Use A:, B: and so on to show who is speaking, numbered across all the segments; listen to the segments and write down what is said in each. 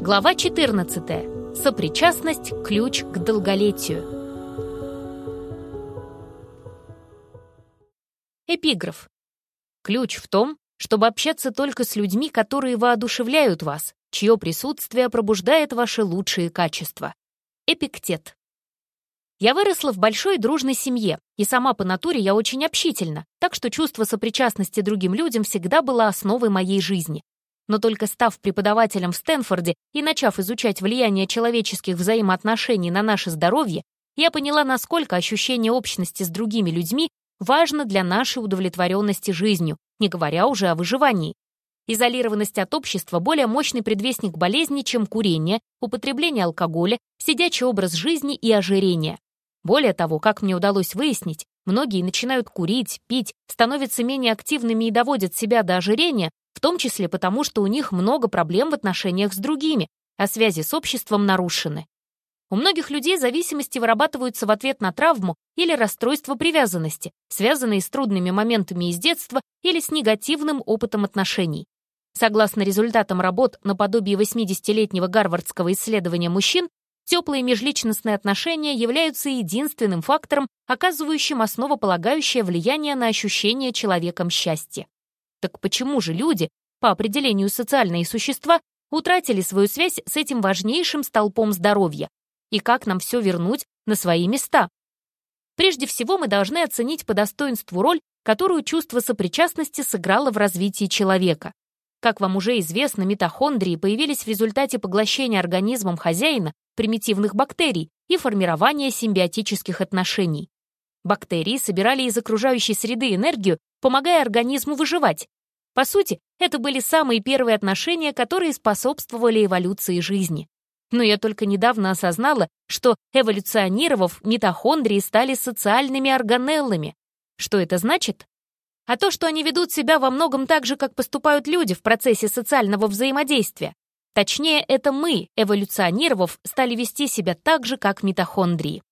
A: Глава 14. Сопричастность – ключ к долголетию. Эпиграф. Ключ в том, чтобы общаться только с людьми, которые воодушевляют вас, чье присутствие пробуждает ваши лучшие качества. Эпиктет. Я выросла в большой дружной семье, и сама по натуре я очень общительна, так что чувство сопричастности другим людям всегда было основой моей жизни. Но только став преподавателем в Стэнфорде и начав изучать влияние человеческих взаимоотношений на наше здоровье, я поняла, насколько ощущение общности с другими людьми важно для нашей удовлетворенности жизнью, не говоря уже о выживании. Изолированность от общества – более мощный предвестник болезни, чем курение, употребление алкоголя, сидячий образ жизни и ожирение. Более того, как мне удалось выяснить, многие начинают курить, пить, становятся менее активными и доводят себя до ожирения, в том числе потому, что у них много проблем в отношениях с другими, а связи с обществом нарушены. У многих людей зависимости вырабатываются в ответ на травму или расстройство привязанности, связанные с трудными моментами из детства или с негативным опытом отношений. Согласно результатам работ наподобие 80-летнего гарвардского исследования мужчин, Теплые межличностные отношения являются единственным фактором, оказывающим основополагающее влияние на ощущение человеком счастья. Так почему же люди, по определению социальные существа, утратили свою связь с этим важнейшим столпом здоровья? И как нам все вернуть на свои места? Прежде всего, мы должны оценить по достоинству роль, которую чувство сопричастности сыграло в развитии человека. Как вам уже известно, митохондрии появились в результате поглощения организмом хозяина примитивных бактерий и формирования симбиотических отношений. Бактерии собирали из окружающей среды энергию, помогая организму выживать. По сути, это были самые первые отношения, которые способствовали эволюции жизни. Но я только недавно осознала, что, эволюционировав, митохондрии стали социальными органеллами. Что это значит? А то, что они ведут себя во многом так же, как поступают люди в процессе социального взаимодействия. Точнее, это мы, эволюционировав, стали вести себя так же, как митохондрии.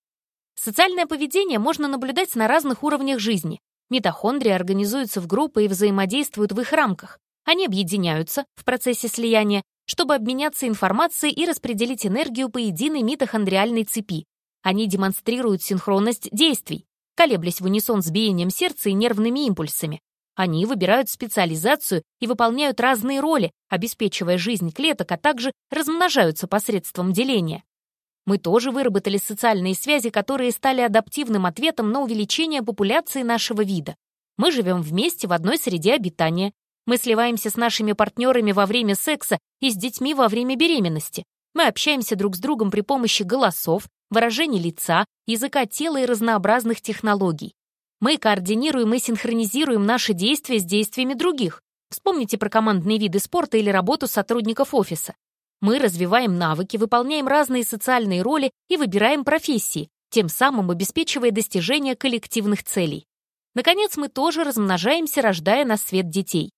A: Социальное поведение можно наблюдать на разных уровнях жизни. Митохондрии организуются в группы и взаимодействуют в их рамках. Они объединяются в процессе слияния, чтобы обменяться информацией и распределить энергию по единой митохондриальной цепи. Они демонстрируют синхронность действий, колеблясь в унисон с биением сердца и нервными импульсами. Они выбирают специализацию и выполняют разные роли, обеспечивая жизнь клеток, а также размножаются посредством деления. Мы тоже выработали социальные связи, которые стали адаптивным ответом на увеличение популяции нашего вида. Мы живем вместе в одной среде обитания. Мы сливаемся с нашими партнерами во время секса и с детьми во время беременности. Мы общаемся друг с другом при помощи голосов, выражений лица, языка тела и разнообразных технологий. Мы координируем и синхронизируем наши действия с действиями других. Вспомните про командные виды спорта или работу сотрудников офиса. Мы развиваем навыки, выполняем разные социальные роли и выбираем профессии, тем самым обеспечивая достижение коллективных целей. Наконец, мы тоже размножаемся, рождая на свет детей.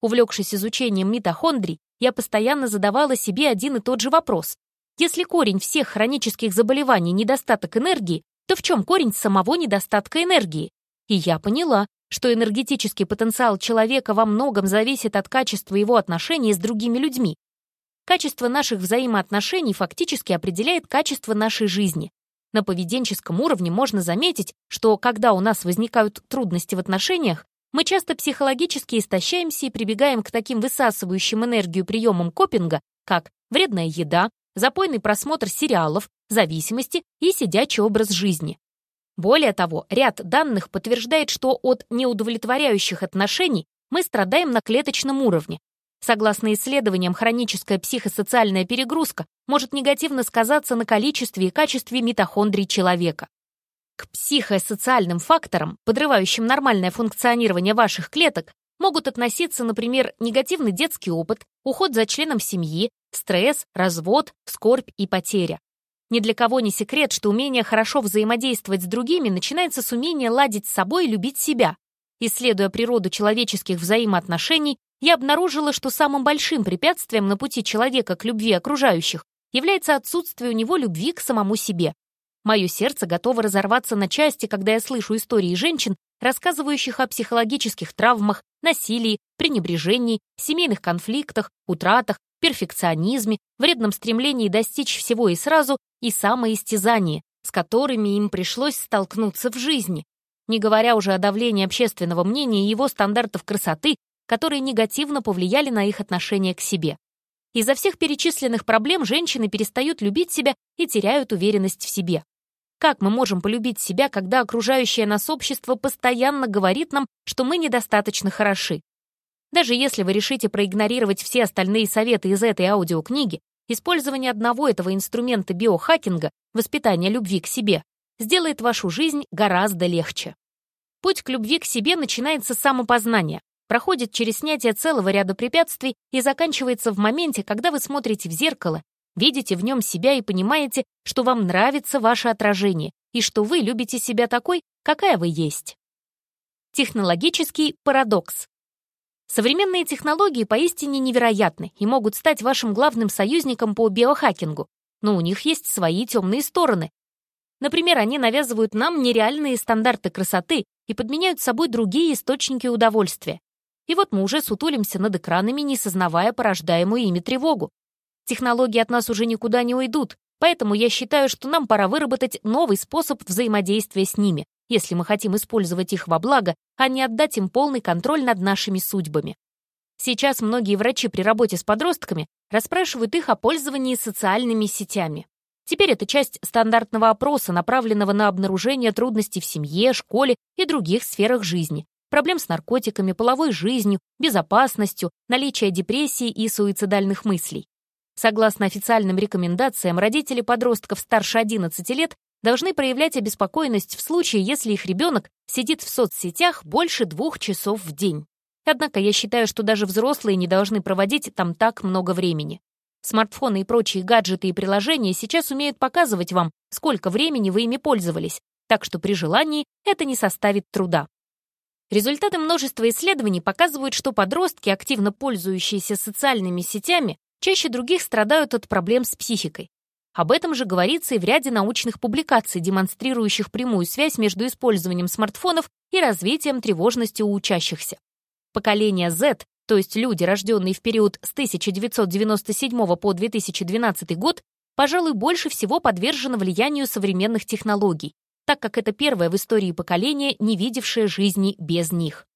A: Увлекшись изучением митохондрий, я постоянно задавала себе один и тот же вопрос. Если корень всех хронических заболеваний – недостаток энергии, то в чем корень самого недостатка энергии? И я поняла, что энергетический потенциал человека во многом зависит от качества его отношений с другими людьми. Качество наших взаимоотношений фактически определяет качество нашей жизни. На поведенческом уровне можно заметить, что когда у нас возникают трудности в отношениях, мы часто психологически истощаемся и прибегаем к таким высасывающим энергию приемам копинга, как вредная еда, запойный просмотр сериалов, зависимости и сидячий образ жизни. Более того, ряд данных подтверждает, что от неудовлетворяющих отношений мы страдаем на клеточном уровне. Согласно исследованиям, хроническая психосоциальная перегрузка может негативно сказаться на количестве и качестве митохондрий человека. К психосоциальным факторам, подрывающим нормальное функционирование ваших клеток, могут относиться, например, негативный детский опыт, уход за членом семьи, стресс, развод, скорбь и потеря. Ни для кого не секрет, что умение хорошо взаимодействовать с другими начинается с умения ладить с собой и любить себя. Исследуя природу человеческих взаимоотношений, я обнаружила, что самым большим препятствием на пути человека к любви окружающих является отсутствие у него любви к самому себе. Мое сердце готово разорваться на части, когда я слышу истории женщин, рассказывающих о психологических травмах, насилии, пренебрежении, семейных конфликтах, утратах, перфекционизме, вредном стремлении достичь всего и сразу и самоистязании, с которыми им пришлось столкнуться в жизни, не говоря уже о давлении общественного мнения и его стандартов красоты, которые негативно повлияли на их отношение к себе. Из-за всех перечисленных проблем женщины перестают любить себя и теряют уверенность в себе. Как мы можем полюбить себя, когда окружающее нас общество постоянно говорит нам, что мы недостаточно хороши? Даже если вы решите проигнорировать все остальные советы из этой аудиокниги, использование одного этого инструмента биохакинга, воспитания любви к себе, сделает вашу жизнь гораздо легче. Путь к любви к себе начинается с самопознания, проходит через снятие целого ряда препятствий и заканчивается в моменте, когда вы смотрите в зеркало, видите в нем себя и понимаете, что вам нравится ваше отражение и что вы любите себя такой, какая вы есть. Технологический парадокс. Современные технологии поистине невероятны и могут стать вашим главным союзником по биохакингу, но у них есть свои темные стороны. Например, они навязывают нам нереальные стандарты красоты и подменяют собой другие источники удовольствия. И вот мы уже сутулимся над экранами, не сознавая порождаемую ими тревогу. Технологии от нас уже никуда не уйдут, поэтому я считаю, что нам пора выработать новый способ взаимодействия с ними, если мы хотим использовать их во благо, а не отдать им полный контроль над нашими судьбами. Сейчас многие врачи при работе с подростками расспрашивают их о пользовании социальными сетями. Теперь это часть стандартного опроса, направленного на обнаружение трудностей в семье, школе и других сферах жизни, проблем с наркотиками, половой жизнью, безопасностью, наличие депрессии и суицидальных мыслей. Согласно официальным рекомендациям, родители подростков старше 11 лет должны проявлять обеспокоенность в случае, если их ребенок сидит в соцсетях больше двух часов в день. Однако я считаю, что даже взрослые не должны проводить там так много времени. Смартфоны и прочие гаджеты и приложения сейчас умеют показывать вам, сколько времени вы ими пользовались, так что при желании это не составит труда. Результаты множества исследований показывают, что подростки, активно пользующиеся социальными сетями, чаще других страдают от проблем с психикой. Об этом же говорится и в ряде научных публикаций, демонстрирующих прямую связь между использованием смартфонов и развитием тревожности у учащихся. Поколение Z то есть люди, рожденные в период с 1997 по 2012 год, пожалуй, больше всего подвержены влиянию современных технологий, так как это первое в истории поколение, не видевшее жизни без них.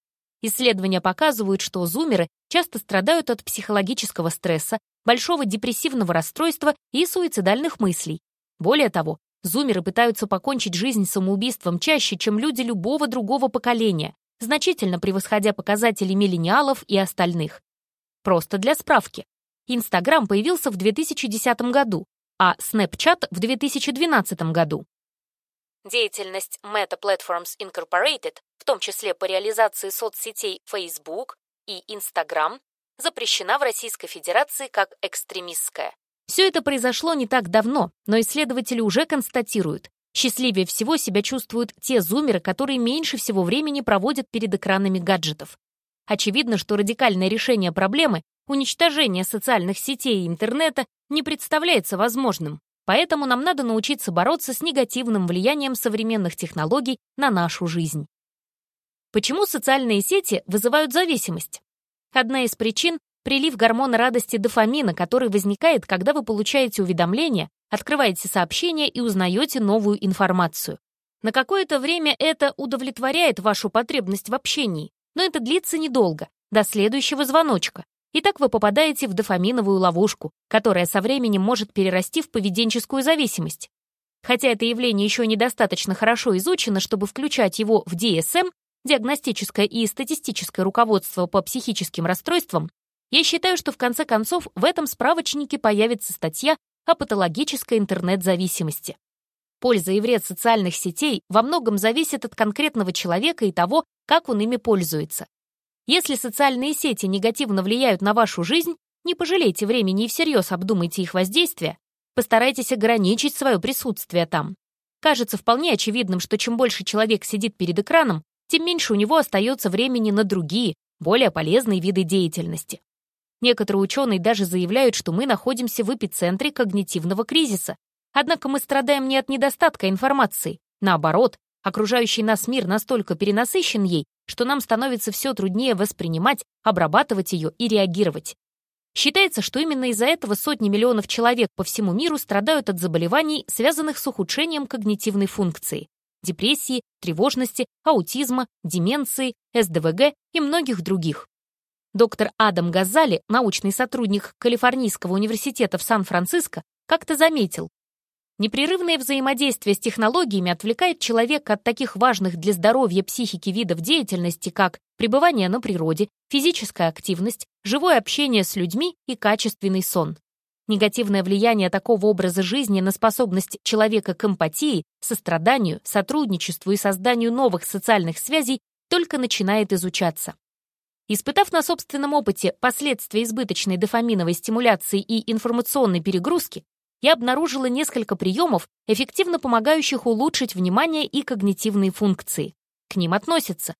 A: Исследования показывают, что зумеры часто страдают от психологического стресса, большого депрессивного расстройства и суицидальных мыслей. Более того, зумеры пытаются покончить жизнь самоубийством чаще, чем люди любого другого поколения, значительно превосходя показатели миллениалов и остальных. Просто для справки. Инстаграм появился в 2010 году, а Snapchat в 2012 году. Деятельность Meta Platforms Incorporated, в том числе по реализации соцсетей Facebook и Instagram, запрещена в Российской Федерации как экстремистская. Все это произошло не так давно, но исследователи уже констатируют, Счастливее всего себя чувствуют те зумеры, которые меньше всего времени проводят перед экранами гаджетов. Очевидно, что радикальное решение проблемы, уничтожение социальных сетей и интернета, не представляется возможным. Поэтому нам надо научиться бороться с негативным влиянием современных технологий на нашу жизнь. Почему социальные сети вызывают зависимость? Одна из причин — прилив гормона радости дофамина, который возникает, когда вы получаете уведомления открываете сообщение и узнаете новую информацию. На какое-то время это удовлетворяет вашу потребность в общении, но это длится недолго, до следующего звоночка. И так вы попадаете в дофаминовую ловушку, которая со временем может перерасти в поведенческую зависимость. Хотя это явление еще недостаточно хорошо изучено, чтобы включать его в DSM, диагностическое и статистическое руководство по психическим расстройствам, я считаю, что в конце концов в этом справочнике появится статья о патологической интернет-зависимости. Польза и вред социальных сетей во многом зависит от конкретного человека и того, как он ими пользуется. Если социальные сети негативно влияют на вашу жизнь, не пожалейте времени и всерьез обдумайте их воздействие, постарайтесь ограничить свое присутствие там. Кажется вполне очевидным, что чем больше человек сидит перед экраном, тем меньше у него остается времени на другие, более полезные виды деятельности. Некоторые ученые даже заявляют, что мы находимся в эпицентре когнитивного кризиса. Однако мы страдаем не от недостатка информации. Наоборот, окружающий нас мир настолько перенасыщен ей, что нам становится все труднее воспринимать, обрабатывать ее и реагировать. Считается, что именно из-за этого сотни миллионов человек по всему миру страдают от заболеваний, связанных с ухудшением когнитивной функции, депрессии, тревожности, аутизма, деменции, СДВГ и многих других. Доктор Адам Газали, научный сотрудник Калифорнийского университета в Сан-Франциско, как-то заметил, Непрерывное взаимодействие с технологиями отвлекает человека от таких важных для здоровья психики видов деятельности, как пребывание на природе, физическая активность, живое общение с людьми и качественный сон. Негативное влияние такого образа жизни на способность человека к эмпатии, состраданию, сотрудничеству и созданию новых социальных связей только начинает изучаться. Испытав на собственном опыте последствия избыточной дофаминовой стимуляции и информационной перегрузки, я обнаружила несколько приемов, эффективно помогающих улучшить внимание и когнитивные функции. К ним относятся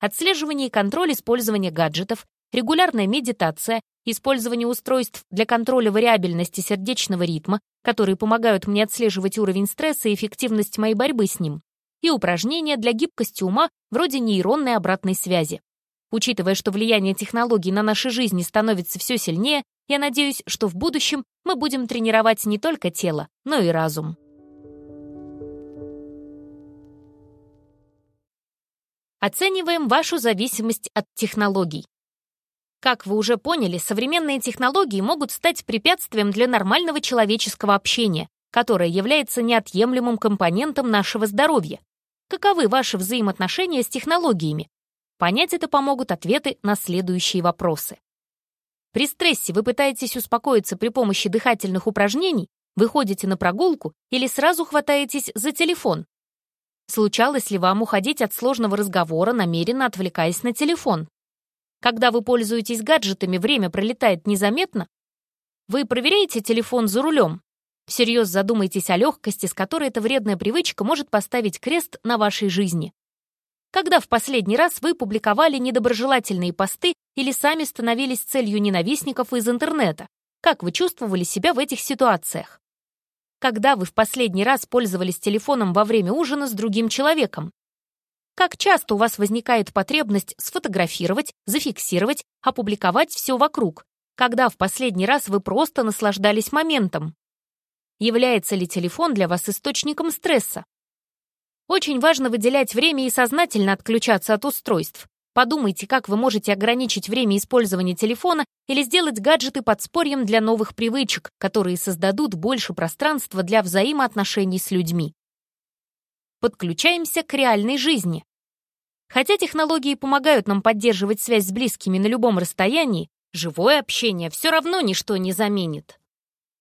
A: отслеживание и контроль использования гаджетов, регулярная медитация, использование устройств для контроля вариабельности сердечного ритма, которые помогают мне отслеживать уровень стресса и эффективность моей борьбы с ним, и упражнения для гибкости ума вроде нейронной обратной связи. Учитывая, что влияние технологий на наши жизни становится все сильнее, я надеюсь, что в будущем мы будем тренировать не только тело, но и разум. Оцениваем вашу зависимость от технологий. Как вы уже поняли, современные технологии могут стать препятствием для нормального человеческого общения, которое является неотъемлемым компонентом нашего здоровья. Каковы ваши взаимоотношения с технологиями? Понять это помогут ответы на следующие вопросы. При стрессе вы пытаетесь успокоиться при помощи дыхательных упражнений, выходите на прогулку или сразу хватаетесь за телефон. Случалось ли вам уходить от сложного разговора, намеренно отвлекаясь на телефон? Когда вы пользуетесь гаджетами, время пролетает незаметно? Вы проверяете телефон за рулем? Всерьез задумайтесь о легкости, с которой эта вредная привычка может поставить крест на вашей жизни. Когда в последний раз вы публиковали недоброжелательные посты или сами становились целью ненавистников из интернета? Как вы чувствовали себя в этих ситуациях? Когда вы в последний раз пользовались телефоном во время ужина с другим человеком? Как часто у вас возникает потребность сфотографировать, зафиксировать, опубликовать все вокруг? Когда в последний раз вы просто наслаждались моментом? Является ли телефон для вас источником стресса? Очень важно выделять время и сознательно отключаться от устройств. Подумайте, как вы можете ограничить время использования телефона или сделать гаджеты подспорьем для новых привычек, которые создадут больше пространства для взаимоотношений с людьми. Подключаемся к реальной жизни. Хотя технологии помогают нам поддерживать связь с близкими на любом расстоянии, живое общение все равно ничто не заменит.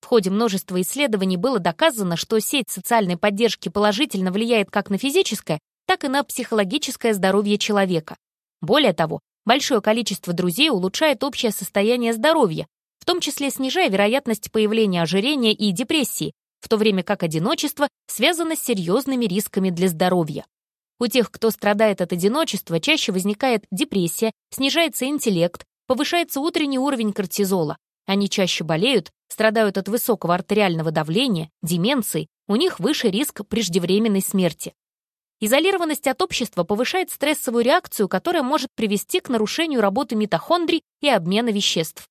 A: В ходе множества исследований было доказано, что сеть социальной поддержки положительно влияет как на физическое, так и на психологическое здоровье человека. Более того, большое количество друзей улучшает общее состояние здоровья, в том числе снижая вероятность появления ожирения и депрессии, в то время как одиночество связано с серьезными рисками для здоровья. У тех, кто страдает от одиночества, чаще возникает депрессия, снижается интеллект, повышается утренний уровень кортизола, они чаще болеют, страдают от высокого артериального давления, деменции, у них выше риск преждевременной смерти. Изолированность от общества повышает стрессовую реакцию, которая может привести к нарушению работы митохондрий и обмена веществ.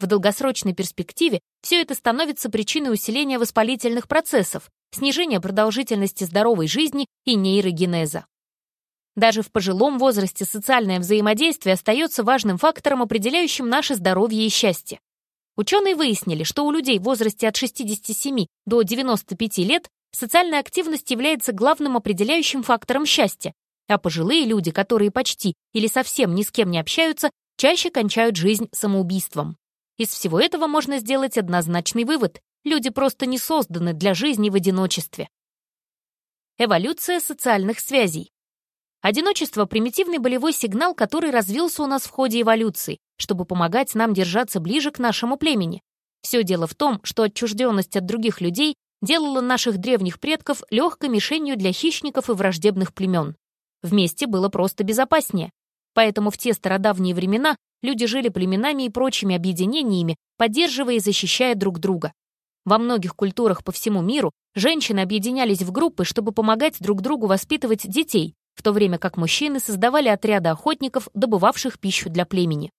A: В долгосрочной перспективе все это становится причиной усиления воспалительных процессов, снижения продолжительности здоровой жизни и нейрогенеза. Даже в пожилом возрасте социальное взаимодействие остается важным фактором, определяющим наше здоровье и счастье. Ученые выяснили, что у людей в возрасте от 67 до 95 лет социальная активность является главным определяющим фактором счастья, а пожилые люди, которые почти или совсем ни с кем не общаются, чаще кончают жизнь самоубийством. Из всего этого можно сделать однозначный вывод. Люди просто не созданы для жизни в одиночестве. Эволюция социальных связей. Одиночество — примитивный болевой сигнал, который развился у нас в ходе эволюции, чтобы помогать нам держаться ближе к нашему племени. Все дело в том, что отчужденность от других людей делала наших древних предков легкой мишенью для хищников и враждебных племен. Вместе было просто безопаснее. Поэтому в те стародавние времена люди жили племенами и прочими объединениями, поддерживая и защищая друг друга. Во многих культурах по всему миру женщины объединялись в группы, чтобы помогать друг другу воспитывать детей, в то время как мужчины создавали отряды охотников, добывавших пищу для племени.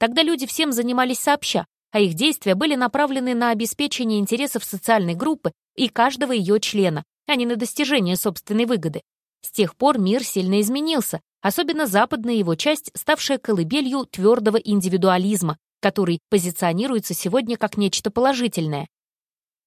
A: Тогда люди всем занимались сообща, а их действия были направлены на обеспечение интересов социальной группы и каждого ее члена, а не на достижение собственной выгоды. С тех пор мир сильно изменился, особенно западная его часть, ставшая колыбелью твердого индивидуализма, который позиционируется сегодня как нечто положительное.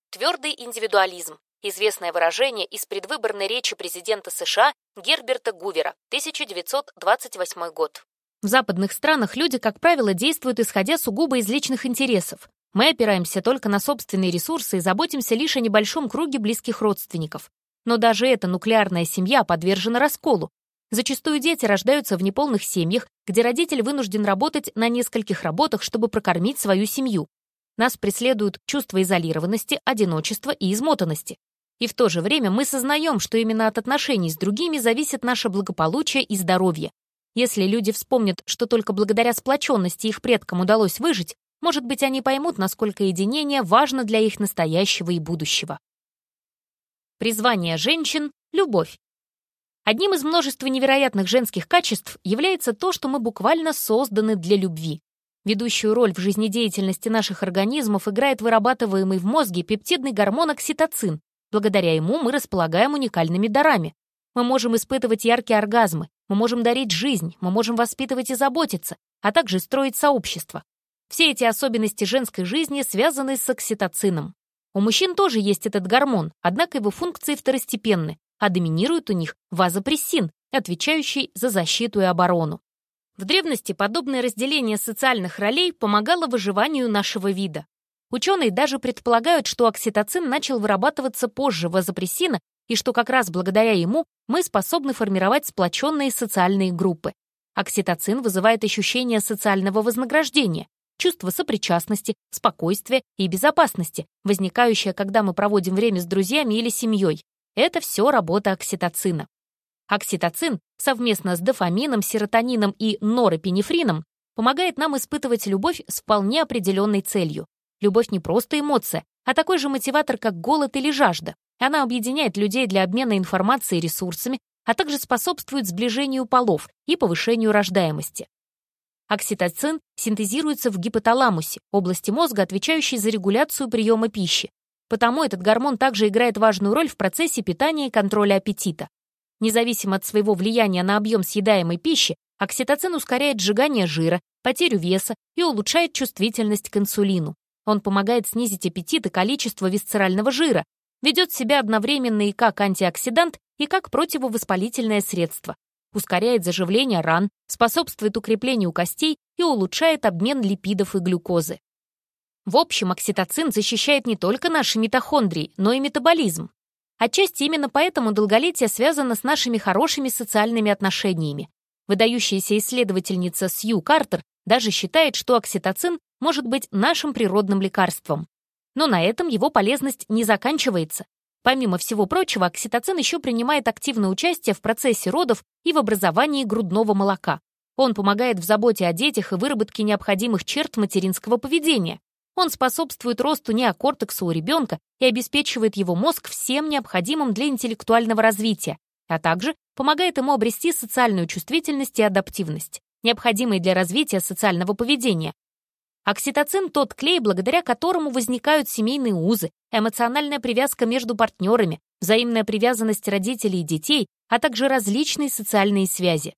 A: Твердый индивидуализм – известное выражение из предвыборной речи президента США Герберта Гувера, 1928 год. В западных странах люди, как правило, действуют исходя сугубо из личных интересов. Мы опираемся только на собственные ресурсы и заботимся лишь о небольшом круге близких родственников. Но даже эта нуклеарная семья подвержена расколу. Зачастую дети рождаются в неполных семьях, где родитель вынужден работать на нескольких работах, чтобы прокормить свою семью. Нас преследуют чувство изолированности, одиночества и измотанности. И в то же время мы сознаем, что именно от отношений с другими зависит наше благополучие и здоровье. Если люди вспомнят, что только благодаря сплоченности их предкам удалось выжить, может быть, они поймут, насколько единение важно для их настоящего и будущего. Призвание женщин — любовь. Одним из множества невероятных женских качеств является то, что мы буквально созданы для любви. Ведущую роль в жизнедеятельности наших организмов играет вырабатываемый в мозге пептидный гормон окситоцин. Благодаря ему мы располагаем уникальными дарами. Мы можем испытывать яркие оргазмы, мы можем дарить жизнь, мы можем воспитывать и заботиться, а также строить сообщество. Все эти особенности женской жизни связаны с окситоцином. У мужчин тоже есть этот гормон, однако его функции второстепенны, а доминирует у них вазопрессин, отвечающий за защиту и оборону. В древности подобное разделение социальных ролей помогало выживанию нашего вида. Ученые даже предполагают, что окситоцин начал вырабатываться позже вазопрессина и что как раз благодаря ему мы способны формировать сплоченные социальные группы. Окситоцин вызывает ощущение социального вознаграждения, чувство сопричастности, спокойствия и безопасности, возникающее, когда мы проводим время с друзьями или семьей. Это все работа окситоцина. Окситоцин совместно с дофамином, серотонином и норопинефрином помогает нам испытывать любовь с вполне определенной целью. Любовь не просто эмоция, а такой же мотиватор, как голод или жажда. Она объединяет людей для обмена информацией и ресурсами, а также способствует сближению полов и повышению рождаемости. Окситоцин синтезируется в гипоталамусе, области мозга, отвечающей за регуляцию приема пищи. Потому этот гормон также играет важную роль в процессе питания и контроля аппетита. Независимо от своего влияния на объем съедаемой пищи, окситоцин ускоряет сжигание жира, потерю веса и улучшает чувствительность к инсулину. Он помогает снизить аппетит и количество висцерального жира, ведет себя одновременно и как антиоксидант, и как противовоспалительное средство, ускоряет заживление ран, способствует укреплению костей и улучшает обмен липидов и глюкозы. В общем, окситоцин защищает не только наши митохондрии, но и метаболизм. Отчасти именно поэтому долголетие связано с нашими хорошими социальными отношениями. Выдающаяся исследовательница Сью Картер даже считает, что окситоцин может быть нашим природным лекарством. Но на этом его полезность не заканчивается. Помимо всего прочего, окситоцин еще принимает активное участие в процессе родов и в образовании грудного молока. Он помогает в заботе о детях и выработке необходимых черт материнского поведения. Он способствует росту неокортекса у ребенка и обеспечивает его мозг всем необходимым для интеллектуального развития, а также помогает ему обрести социальную чувствительность и адаптивность, необходимые для развития социального поведения, Окситоцин — тот клей, благодаря которому возникают семейные узы, эмоциональная привязка между партнерами, взаимная привязанность родителей и детей, а также различные социальные связи.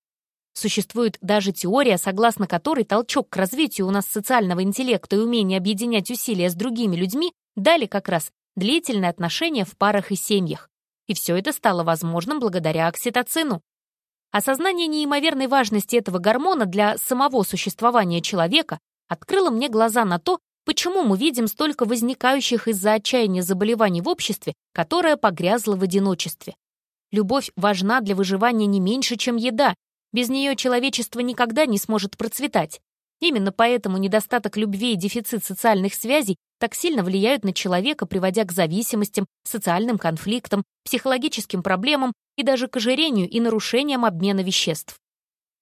A: Существует даже теория, согласно которой толчок к развитию у нас социального интеллекта и умения объединять усилия с другими людьми дали как раз длительные отношения в парах и семьях. И все это стало возможным благодаря окситоцину. Осознание неимоверной важности этого гормона для самого существования человека открыла мне глаза на то, почему мы видим столько возникающих из-за отчаяния заболеваний в обществе, которое погрязло в одиночестве. Любовь важна для выживания не меньше, чем еда. Без нее человечество никогда не сможет процветать. Именно поэтому недостаток любви и дефицит социальных связей так сильно влияют на человека, приводя к зависимостям, социальным конфликтам, психологическим проблемам и даже к ожирению и нарушениям обмена веществ.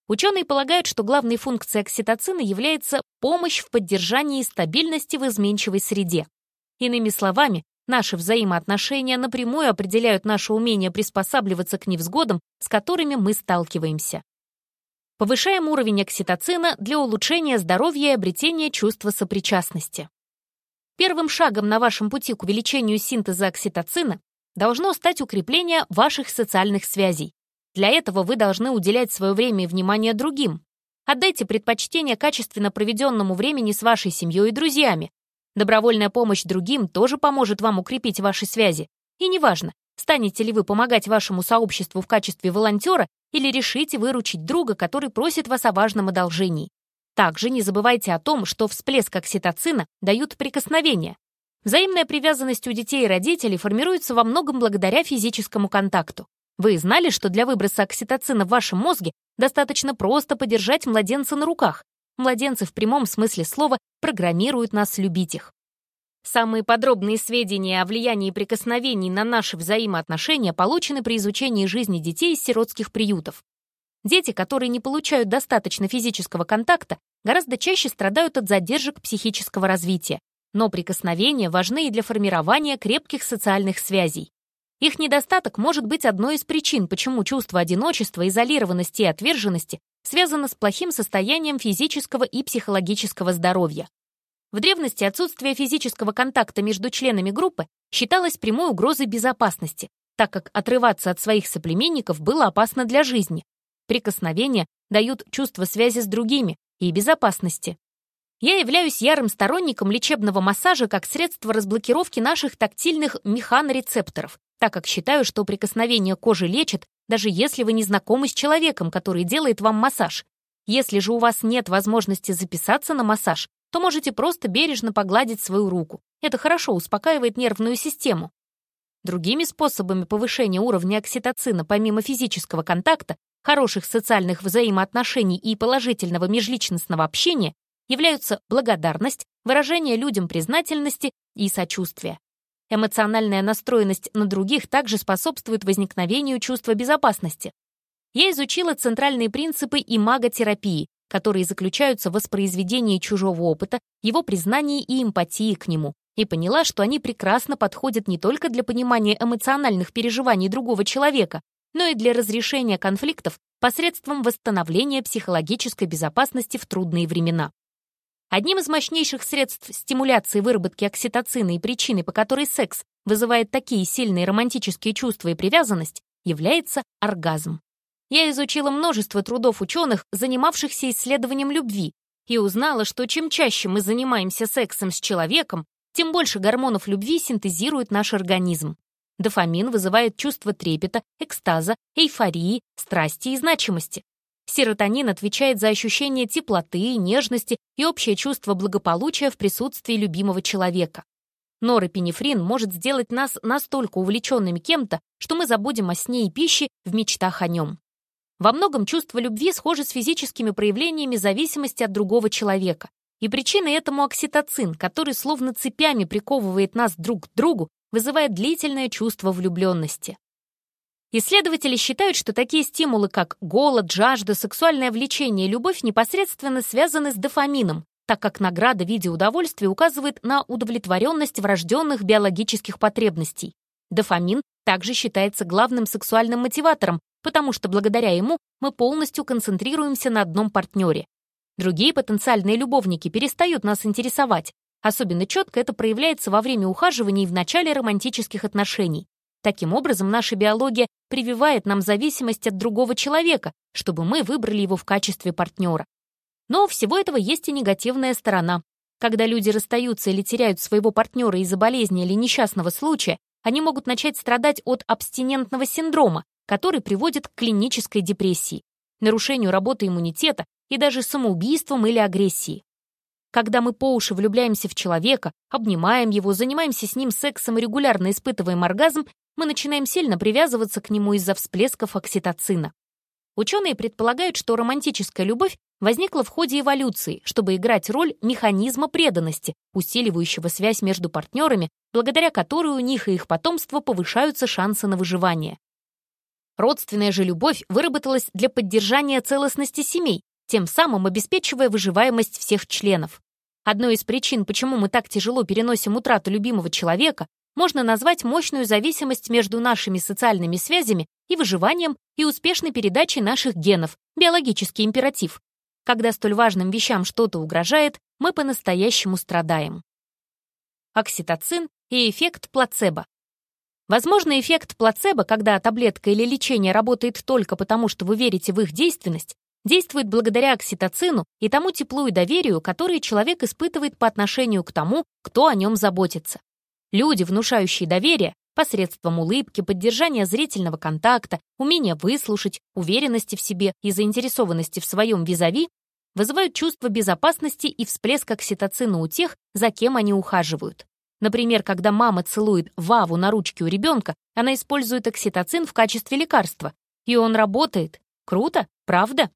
A: Ученые полагают, что главной функцией окситоцина является помощь в поддержании стабильности в изменчивой среде. Иными словами, наши взаимоотношения напрямую определяют наше умение приспосабливаться к невзгодам, с которыми мы сталкиваемся. Повышаем уровень окситоцина для улучшения здоровья и обретения чувства сопричастности. Первым шагом на вашем пути к увеличению синтеза окситоцина должно стать укрепление ваших социальных связей. Для этого вы должны уделять свое время и внимание другим. Отдайте предпочтение качественно проведенному времени с вашей семьей и друзьями. Добровольная помощь другим тоже поможет вам укрепить ваши связи. И неважно, станете ли вы помогать вашему сообществу в качестве волонтера или решите выручить друга, который просит вас о важном одолжении. Также не забывайте о том, что всплеск окситоцина дают прикосновения. Взаимная привязанность у детей и родителей формируется во многом благодаря физическому контакту. Вы знали, что для выброса окситоцина в вашем мозге достаточно просто подержать младенца на руках? Младенцы в прямом смысле слова программируют нас любить их. Самые подробные сведения о влиянии прикосновений на наши взаимоотношения получены при изучении жизни детей из сиротских приютов. Дети, которые не получают достаточно физического контакта, гораздо чаще страдают от задержек психического развития, но прикосновения важны и для формирования крепких социальных связей. Их недостаток может быть одной из причин, почему чувство одиночества, изолированности и отверженности связано с плохим состоянием физического и психологического здоровья. В древности отсутствие физического контакта между членами группы считалось прямой угрозой безопасности, так как отрываться от своих соплеменников было опасно для жизни, Прикосновения дают чувство связи с другими и безопасности. Я являюсь ярым сторонником лечебного массажа как средства разблокировки наших тактильных механорецепторов, так как считаю, что прикосновение кожи лечит, даже если вы не знакомы с человеком, который делает вам массаж. Если же у вас нет возможности записаться на массаж, то можете просто бережно погладить свою руку. Это хорошо успокаивает нервную систему. Другими способами повышения уровня окситоцина помимо физического контакта хороших социальных взаимоотношений и положительного межличностного общения являются благодарность, выражение людям признательности и сочувствия. Эмоциональная настроенность на других также способствует возникновению чувства безопасности. Я изучила центральные принципы имаготерапии, которые заключаются в воспроизведении чужого опыта, его признании и эмпатии к нему, и поняла, что они прекрасно подходят не только для понимания эмоциональных переживаний другого человека, но и для разрешения конфликтов посредством восстановления психологической безопасности в трудные времена. Одним из мощнейших средств стимуляции выработки окситоцина и причины, по которой секс вызывает такие сильные романтические чувства и привязанность, является оргазм. Я изучила множество трудов ученых, занимавшихся исследованием любви, и узнала, что чем чаще мы занимаемся сексом с человеком, тем больше гормонов любви синтезирует наш организм. Дофамин вызывает чувство трепета, экстаза, эйфории, страсти и значимости. Серотонин отвечает за ощущение теплоты, нежности и общее чувство благополучия в присутствии любимого человека. Норопинефрин может сделать нас настолько увлеченными кем-то, что мы забудем о сне и пище в мечтах о нем. Во многом чувство любви схоже с физическими проявлениями зависимости от другого человека. И причиной этому окситоцин, который словно цепями приковывает нас друг к другу вызывает длительное чувство влюбленности. Исследователи считают, что такие стимулы, как голод, жажда, сексуальное влечение и любовь непосредственно связаны с дофамином, так как награда в виде удовольствия указывает на удовлетворенность врожденных биологических потребностей. Дофамин также считается главным сексуальным мотиватором, потому что благодаря ему мы полностью концентрируемся на одном партнере. Другие потенциальные любовники перестают нас интересовать, Особенно четко это проявляется во время ухаживания и в начале романтических отношений. Таким образом, наша биология прививает нам зависимость от другого человека, чтобы мы выбрали его в качестве партнера. Но у всего этого есть и негативная сторона. Когда люди расстаются или теряют своего партнера из-за болезни или несчастного случая, они могут начать страдать от абстинентного синдрома, который приводит к клинической депрессии, нарушению работы иммунитета и даже самоубийствам или агрессии. Когда мы по уши влюбляемся в человека, обнимаем его, занимаемся с ним сексом и регулярно испытываем оргазм, мы начинаем сильно привязываться к нему из-за всплесков окситоцина. Ученые предполагают, что романтическая любовь возникла в ходе эволюции, чтобы играть роль механизма преданности, усиливающего связь между партнерами, благодаря которой у них и их потомства повышаются шансы на выживание. Родственная же любовь выработалась для поддержания целостности семей, тем самым обеспечивая выживаемость всех членов. Одной из причин, почему мы так тяжело переносим утрату любимого человека, можно назвать мощную зависимость между нашими социальными связями и выживанием и успешной передачей наших генов, биологический императив. Когда столь важным вещам что-то угрожает, мы по-настоящему страдаем. окситоцин и эффект плацебо. Возможно, эффект плацебо, когда таблетка или лечение работает только потому, что вы верите в их действенность, действует благодаря окситоцину и тому теплу и доверию, которые человек испытывает по отношению к тому, кто о нем заботится. Люди, внушающие доверие, посредством улыбки, поддержания зрительного контакта, умения выслушать, уверенности в себе и заинтересованности в своем визави, вызывают чувство безопасности и всплеск окситоцина у тех, за кем они ухаживают. Например, когда мама целует Ваву на ручке у ребенка, она использует окситоцин в качестве лекарства. И он работает. Круто, правда?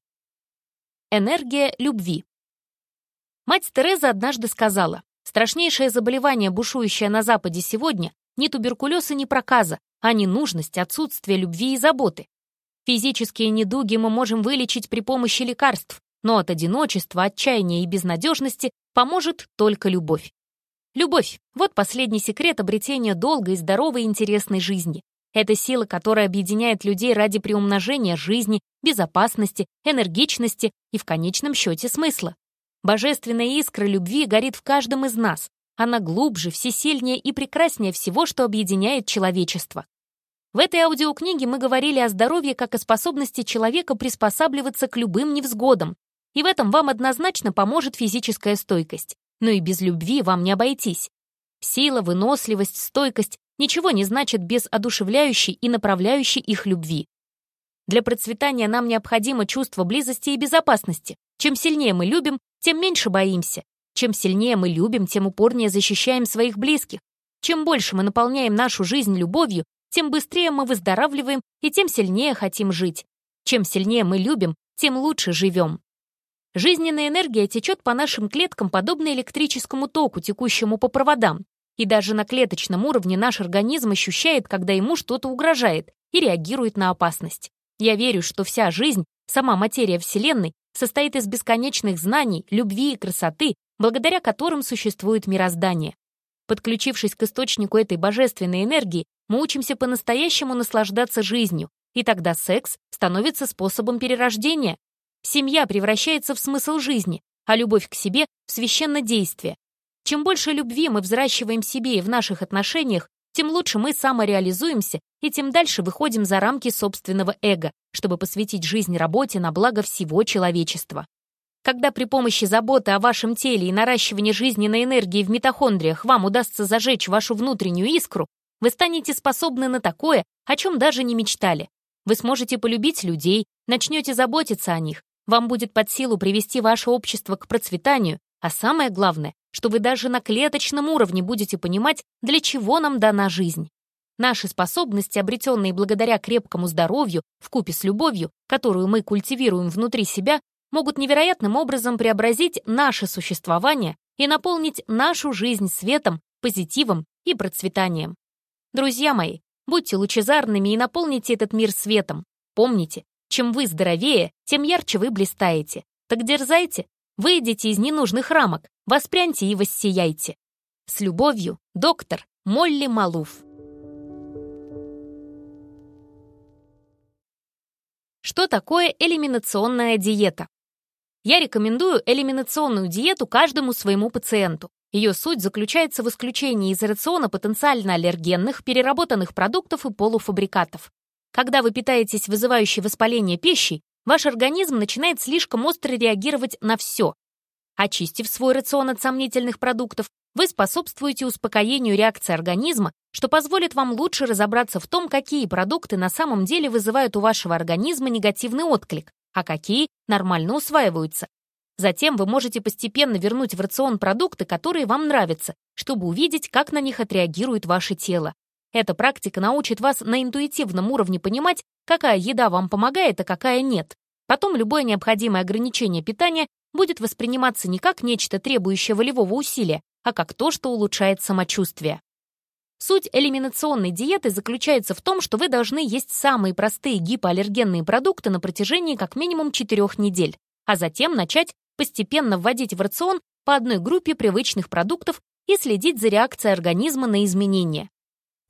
A: Энергия любви. Мать Тереза однажды сказала, страшнейшее заболевание, бушующее на Западе сегодня, не туберкулез и не проказа, а ненужность, отсутствие любви и заботы. Физические недуги мы можем вылечить при помощи лекарств, но от одиночества, отчаяния и безнадежности поможет только любовь. Любовь — вот последний секрет обретения долгой, здоровой и интересной жизни. Это сила, которая объединяет людей ради приумножения жизни, безопасности, энергичности и в конечном счете смысла. Божественная искра любви горит в каждом из нас. Она глубже, всесильнее и прекраснее всего, что объединяет человечество. В этой аудиокниге мы говорили о здоровье как о способности человека приспосабливаться к любым невзгодам, и в этом вам однозначно поможет физическая стойкость. Но и без любви вам не обойтись. Сила, выносливость, стойкость ничего не значат без одушевляющей и направляющей их любви. Для процветания нам необходимо чувство близости и безопасности. Чем сильнее мы любим, тем меньше боимся. Чем сильнее мы любим, тем упорнее защищаем своих близких. Чем больше мы наполняем нашу жизнь любовью, тем быстрее мы выздоравливаем и тем сильнее хотим жить. Чем сильнее мы любим, тем лучше живем. Жизненная энергия течет по нашим клеткам подобно электрическому току, текущему по проводам. И даже на клеточном уровне наш организм ощущает, когда ему что-то угрожает, и реагирует на опасность. Я верю, что вся жизнь, сама материя Вселенной, состоит из бесконечных знаний, любви и красоты, благодаря которым существует мироздание. Подключившись к источнику этой божественной энергии, мы учимся по-настоящему наслаждаться жизнью, и тогда секс становится способом перерождения, Семья превращается в смысл жизни, а любовь к себе — в священнодействие. Чем больше любви мы взращиваем себе и в наших отношениях, тем лучше мы самореализуемся и тем дальше выходим за рамки собственного эго, чтобы посвятить жизнь работе на благо всего человечества. Когда при помощи заботы о вашем теле и наращивания жизненной энергии в митохондриях вам удастся зажечь вашу внутреннюю искру, вы станете способны на такое, о чем даже не мечтали. Вы сможете полюбить людей, начнете заботиться о них, вам будет под силу привести ваше общество к процветанию, а самое главное, что вы даже на клеточном уровне будете понимать, для чего нам дана жизнь. Наши способности, обретенные благодаря крепкому здоровью, вкупе с любовью, которую мы культивируем внутри себя, могут невероятным образом преобразить наше существование и наполнить нашу жизнь светом, позитивом и процветанием. Друзья мои, будьте лучезарными и наполните этот мир светом. Помните, чем вы здоровее, тем ярче вы блистаете. Так дерзайте, выйдите из ненужных рамок, воспряньте и воссияйте. С любовью, доктор Молли Малуф. Что такое элиминационная диета? Я рекомендую элиминационную диету каждому своему пациенту. Ее суть заключается в исключении из рациона потенциально аллергенных, переработанных продуктов и полуфабрикатов. Когда вы питаетесь вызывающей воспаление пищей, ваш организм начинает слишком остро реагировать на все. Очистив свой рацион от сомнительных продуктов, вы способствуете успокоению реакции организма, что позволит вам лучше разобраться в том, какие продукты на самом деле вызывают у вашего организма негативный отклик, а какие нормально усваиваются. Затем вы можете постепенно вернуть в рацион продукты, которые вам нравятся, чтобы увидеть, как на них отреагирует ваше тело. Эта практика научит вас на интуитивном уровне понимать, какая еда вам помогает, а какая нет. Потом любое необходимое ограничение питания будет восприниматься не как нечто, требующее волевого усилия, а как то, что улучшает самочувствие. Суть элиминационной диеты заключается в том, что вы должны есть самые простые гипоаллергенные продукты на протяжении как минимум 4 недель, а затем начать постепенно вводить в рацион по одной группе привычных продуктов и следить за реакцией организма на изменения.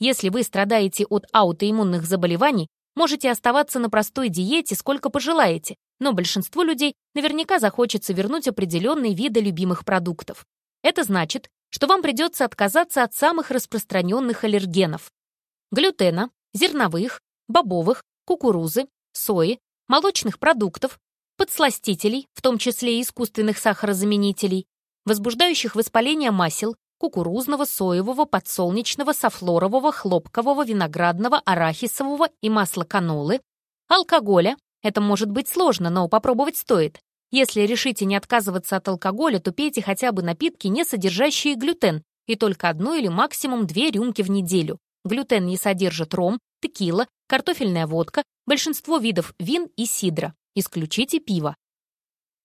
A: Если вы страдаете от аутоиммунных заболеваний, можете оставаться на простой диете сколько пожелаете, но большинству людей наверняка захочется вернуть определенные виды любимых продуктов. Это значит, что вам придется отказаться от самых распространенных аллергенов – глютена, зерновых, бобовых, кукурузы, сои, молочных продуктов, подсластителей, в том числе и искусственных сахарозаменителей, возбуждающих воспаление масел, кукурузного, соевого, подсолнечного, софлорового, хлопкового, виноградного, арахисового и масла канолы, алкоголя, это может быть сложно, но попробовать стоит. Если решите не отказываться от алкоголя, то пейте хотя бы напитки, не содержащие глютен, и только одну или максимум две рюмки в неделю. Глютен не содержит ром, текила, картофельная водка, большинство видов вин и сидра. Исключите пиво.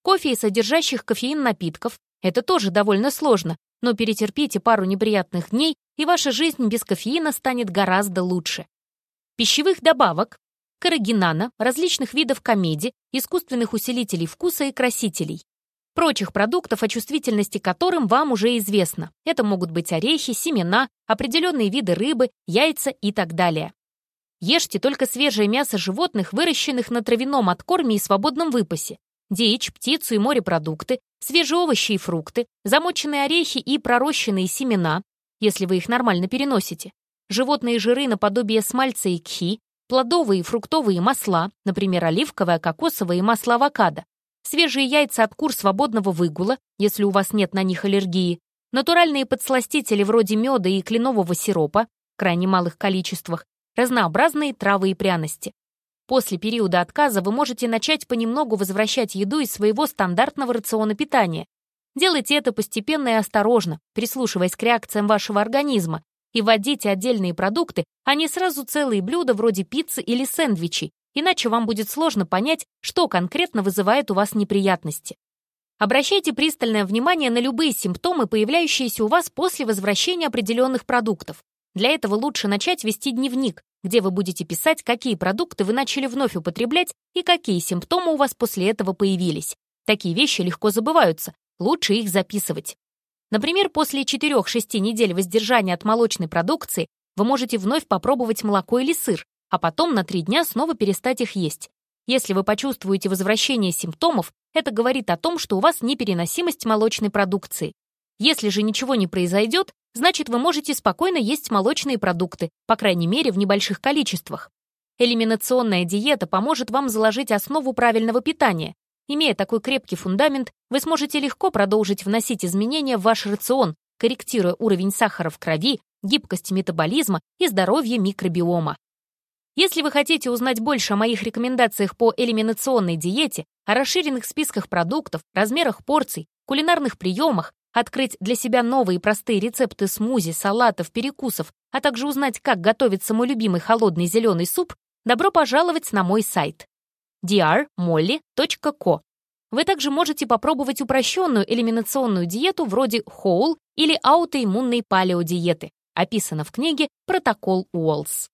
A: Кофе и содержащих кофеин напитков – это тоже довольно сложно, но перетерпите пару неприятных дней, и ваша жизнь без кофеина станет гораздо лучше. Пищевых добавок, карагинана, различных видов комеди, искусственных усилителей вкуса и красителей. Прочих продуктов, о чувствительности которым вам уже известно. Это могут быть орехи, семена, определенные виды рыбы, яйца и так далее. Ешьте только свежее мясо животных, выращенных на травяном откорме и свободном выпасе. Дичь, птицу и морепродукты, свежие овощи и фрукты, замоченные орехи и пророщенные семена, если вы их нормально переносите, животные жиры наподобие смальца и кхи, плодовые и фруктовые масла, например, оливковое, кокосовое и масло авокадо, свежие яйца от кур свободного выгула, если у вас нет на них аллергии, натуральные подсластители вроде меда и кленового сиропа, крайне малых количествах, разнообразные травы и пряности. После периода отказа вы можете начать понемногу возвращать еду из своего стандартного рациона питания. Делайте это постепенно и осторожно, прислушиваясь к реакциям вашего организма, и вводите отдельные продукты, а не сразу целые блюда вроде пиццы или сэндвичей, иначе вам будет сложно понять, что конкретно вызывает у вас неприятности. Обращайте пристальное внимание на любые симптомы, появляющиеся у вас после возвращения определенных продуктов. Для этого лучше начать вести дневник, где вы будете писать, какие продукты вы начали вновь употреблять и какие симптомы у вас после этого появились. Такие вещи легко забываются, лучше их записывать. Например, после 4-6 недель воздержания от молочной продукции вы можете вновь попробовать молоко или сыр, а потом на 3 дня снова перестать их есть. Если вы почувствуете возвращение симптомов, это говорит о том, что у вас непереносимость молочной продукции. Если же ничего не произойдет, значит вы можете спокойно есть молочные продукты, по крайней мере в небольших количествах. Элиминационная диета поможет вам заложить основу правильного питания. Имея такой крепкий фундамент, вы сможете легко продолжить вносить изменения в ваш рацион, корректируя уровень сахара в крови, гибкость метаболизма и здоровье микробиома. Если вы хотите узнать больше о моих рекомендациях по элиминационной диете, о расширенных списках продуктов, размерах порций, кулинарных приемах, открыть для себя новые простые рецепты смузи, салатов, перекусов, а также узнать, как готовится мой любимый холодный зеленый суп, добро пожаловать на мой сайт drmolly.co. Вы также можете попробовать упрощенную элиминационную диету вроде Whole или аутоиммунной палеодиеты, описано в книге «Протокол Уоллс».